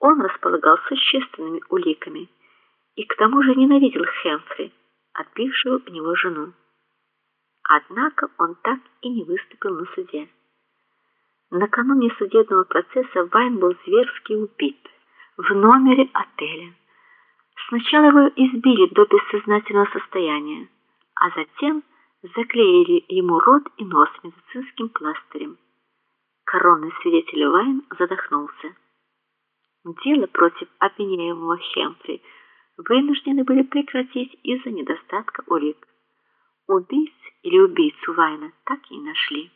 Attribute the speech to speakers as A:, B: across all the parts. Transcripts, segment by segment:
A: Он располагал существенными уликами и к тому же ненавидел Хэмфри, отбившего у него жену. Однако он так и не выступил на суде. Накануне судебного процесса Вайн был зверски убит в номере отеля. Сначала его избили до бессознательного состояния, а затем заклеили ему рот и нос медицинским пластырем. Коронный свидетель Вайн задохнулся. Дело против обвиняемого Хемфри вынуждены были прекратить из-за недостатка улик. Убийц или убийцу Вайна так и нашли.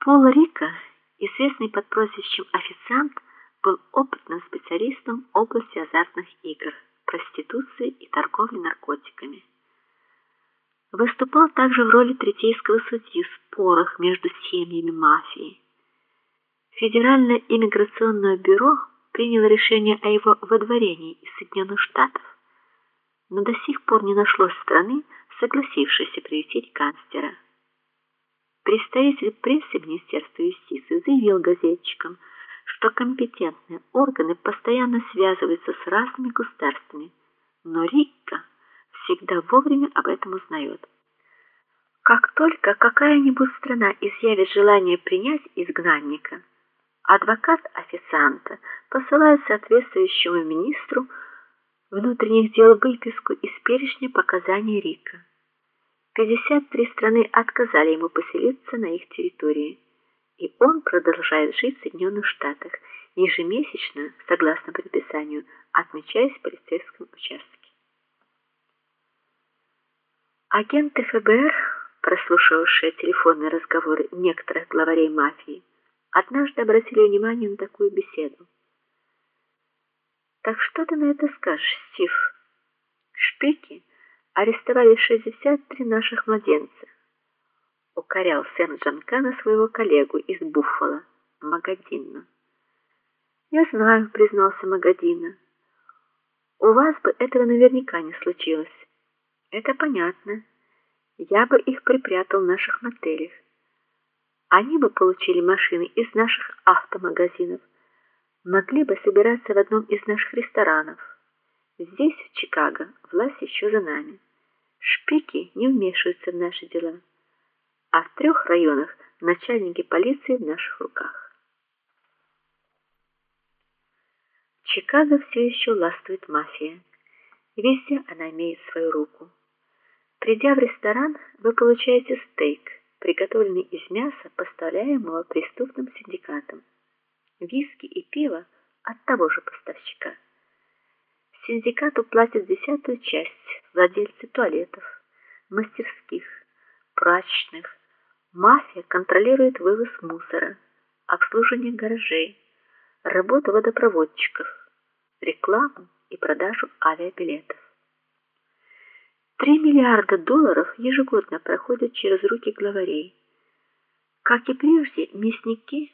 A: Пол Рика, известный под прозвищем официант, был опытным специалистом в области азартных игр, проституции и торговли наркотиками. Выступал также в роли третейского судьи в спорах между семьями мафии. Федеральное иммиграционное бюро приняло решение о его выдворении из Соединенных Штатов, но до сих пор не нашлось страны, согласившейся приютить канцлера. Представитель прессы Министерства юстиции заявил газетчикам, что компетентные органы постоянно связываются с разными государствами, но Рикка всегда вовремя об этом узнает. Как только какая-нибудь страна изъявит желание принять изгнанника, Адвокат официанта посылает соответствующему министру внутренних дел выписку из перечня показаний Рика. 53 страны отказали ему поселиться на их территории, и он продолжает жить в Соединенных Штатах, ежемесячно, согласно предписанию, отмечаясь в полицейском участке. Агенты ФБР, прослушивавшие телефонные разговоры некоторых главарей мафии, однажды обратили внимание на такую беседу. Так что ты на это скажешь, Стив? Шпики арестовали 63 наших младенца. Укорял Сэм Джанкана своего коллегу из Буффало, Магадина. Я знаю, признался Магадина. У вас бы этого наверняка не случилось. Это понятно. Я бы их припрятал в наших мотелях они бы получили машины из наших автомагазинов, могли бы собираться в одном из наших ресторанов. Здесь, в Чикаго, власть еще за нами. Шпики не вмешиваются в наши дела. А в трех районах начальники полиции в наших руках. В Чикаго все еще властвует мафия. Везде она имеет свою руку. Придя в ресторан, вы получаете стейк приготовленный из мяса, поставляемого преступным синдикатом. Виски и пиво от того же поставщика. Синдикату платят десятую часть владельцы туалетов, мастерских, прачечных. Мафия контролирует вывоз мусора, обслуживание гаражей, работу водопроводчиков, рекламу и продажу авиабилетов. 3 миллиарда долларов ежегодно проходят через руки главарей. Как и прежде, мясники,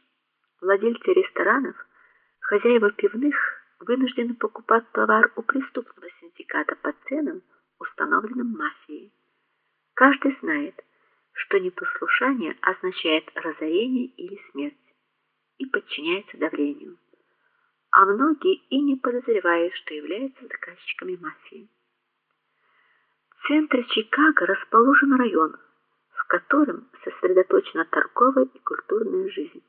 A: владельцы ресторанов, хозяева пивных вынуждены покупать товар у преступного синдиката по ценам, установленным мафией. Каждый знает, что непослушание означает разорение или смерть и подчиняется давлению. А многие и не подозревают, что являются заказчиками мафии. В центре Чикаго расположен район, в котором сосредоточена торговая и культурная жизнь.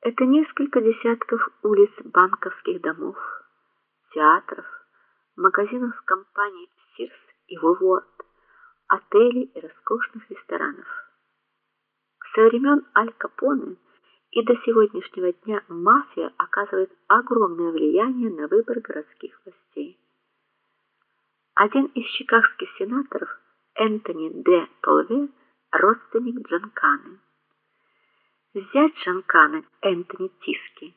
A: Это несколько десятков улиц банковских домов, театров, магазинов компаний Sears и Woolworth, отелей и роскошных ресторанов. Со времен Аль Капоне и до сегодняшнего дня мафия оказывает огромное влияние на выбор городских властей. Один из чикагских сенаторов, Энтони Д. Толве, родственник Джанканы. Зять Джанканы, Энтони Тиски,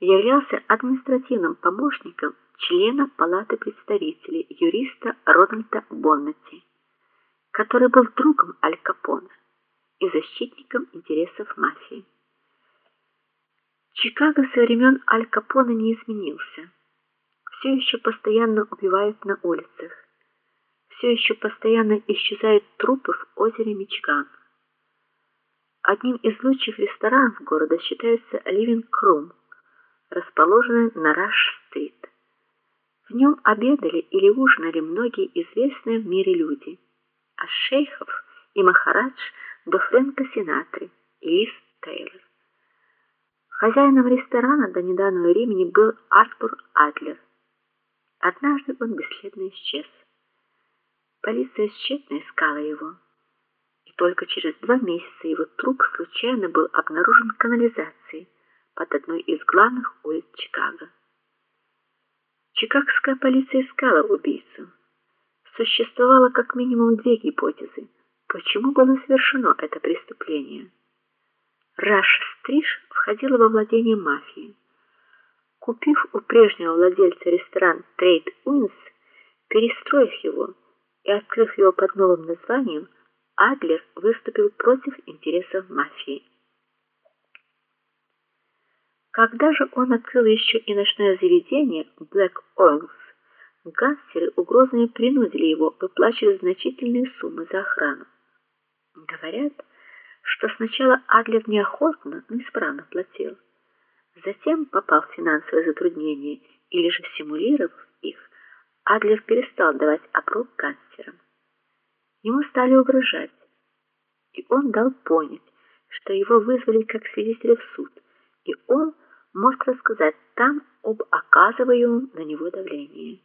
A: являлся административным помощником члена Палаты представителей юриста Рональда Боннетти, который был другом Аль Капоне и защитником интересов мафии. Чикаго со времен Аль Капоне не изменился все еще постоянно убивают на улицах. Все еще постоянно исчезают трупы в озере Мичиган. Одним из лучших ресторанов города считается Living Room, расположенной на Раш-стрит. В нем обедали или ужинали многие известные в мире люди, от шейхов и махарадж до Фрэнка Синатри и Лиз Тейлор. Хозяином ресторана до недавнего времени был Артур Адлер. Однажды он бесследно исчез. Полиция тщетно искала его, и только через два месяца его труп случайно был обнаружен в канализации под одной из главных улиц Чикаго. Чикагская полиция искала убийцу. Существовало как минимум две гипотезы, почему было совершено это преступление. Раш-стриж входила во владение мафии. Купив у прежнего владельца ресторан Trade Winds, перестроив его и открыв его под новым названием, Адлер выступил против интересов мафии. Когда же он открыл еще и ночное заведение Black Oils, гангстеры угрозами принудили его выплачивать значительные суммы за охрану. Говорят, что сначала Адлер неохотно, но исправно платил. Затем, попав в финансовые затруднения или же симулировав их, Адлер перестал давать оброк гангстерам. Ему стали угрожать, и он дал понять, что его вызвали как свидетеля в суд, и он может рассказать там об оказываемом на него давлении.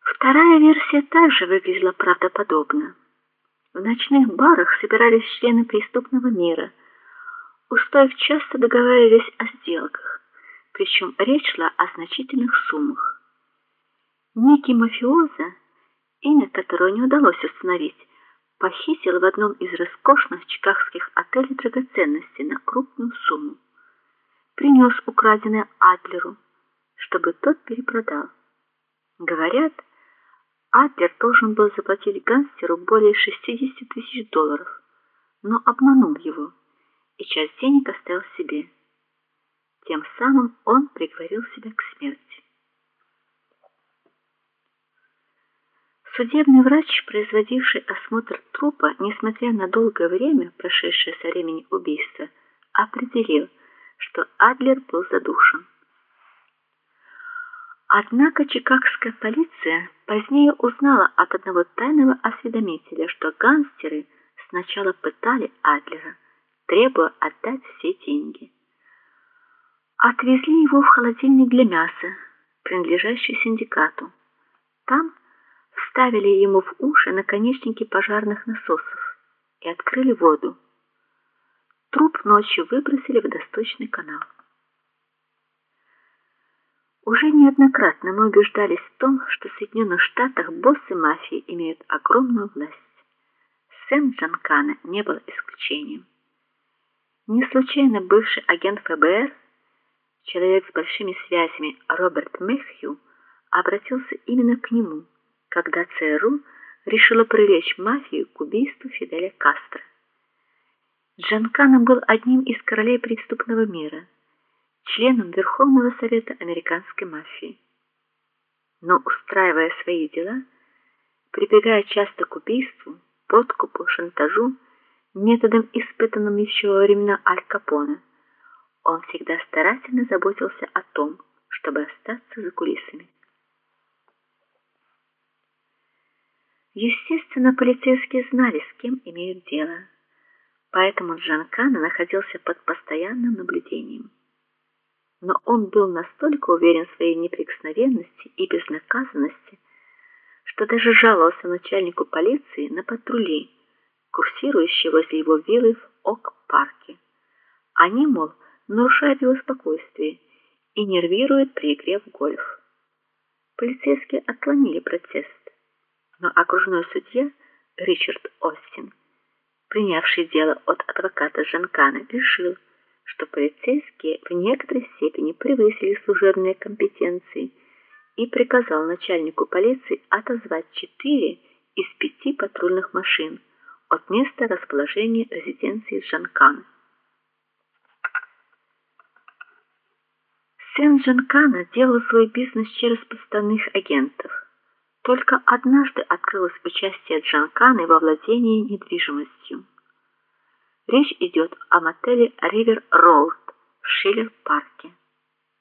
A: Вторая версия также выглядела правдоподобно. В ночных барах собирались члены преступного мира. Устав часто договаривались о сделках, причем речь шла о значительных суммах. Некий мафиоза, имя которого не удалось установить, похитил в одном из роскошных чикагских отелей драгоценности на крупную сумму. Принес украденное Адлеру, чтобы тот перепродал. Говорят, Адлер должен был заплатить гангстеру более 60 тысяч долларов, но обманул его часть денег оставил себе. Тем самым он приговорил себя к смерти. Судебный врач, производивший осмотр трупа, несмотря на долгое время, прошедшее со времени убийства, определил, что Адлер был задушен. Однако чикагская полиция позднее узнала от одного тайного осведомителя, что гангстеры сначала пытали Адлера, требуя отдать все деньги. Отвезли его в холодильник для мяса, принадлежащий синдикату. Там вставили ему в уши наконечники пожарных насосов и открыли воду. Труп ночью выбросили в досточный канал. Уже неоднократно мы убеждались в том, что в Соединенных Штатах боссы мафии имеют огромную власть. Сэм Джанкана не был исключением. Не случайно бывший агент ФБР, человек с большими связями Роберт Мэхью, обратился именно к нему, когда ЦРУ решила привлечь мафию к убийству Фиделя Кастро. Джанкана был одним из королей преступного мира членом Верховного совета американской мафии. Но устраивая свои дела, прибегая часто к убийству, подкупу, шантажу, методом, испытанным еще во времена Аль Капоне, он всегда старательно заботился о том, чтобы остаться за кулисами. Естественно, полицейские знали, с кем имеют дело. Поэтому Джанкана находился под постоянным наблюдением но он был настолько уверен в своей неприкосновенности и безнаказанности, что даже жаловался начальнику полиции на патрули, курсирующие возле его виллы в Ок-парке. Они, мол, нарушают его спокойствие и нервируют при игре в гольф. Полицейские отклонили протест, но окружной судья Ричард Остин, принявший дело от адвоката Жанкана, решил, что полицейские в некоторой степени превысили служебные компетенции и приказал начальнику полиции отозвать четыре из пяти патрульных машин от места расположения резиденции Жанкана. Сын Жанкана делал свой бизнес через подставных агентов. Только однажды открылось участие Джанканы во владении недвижимостью. Речь идет о мотеле River Road в Шиллер-парке.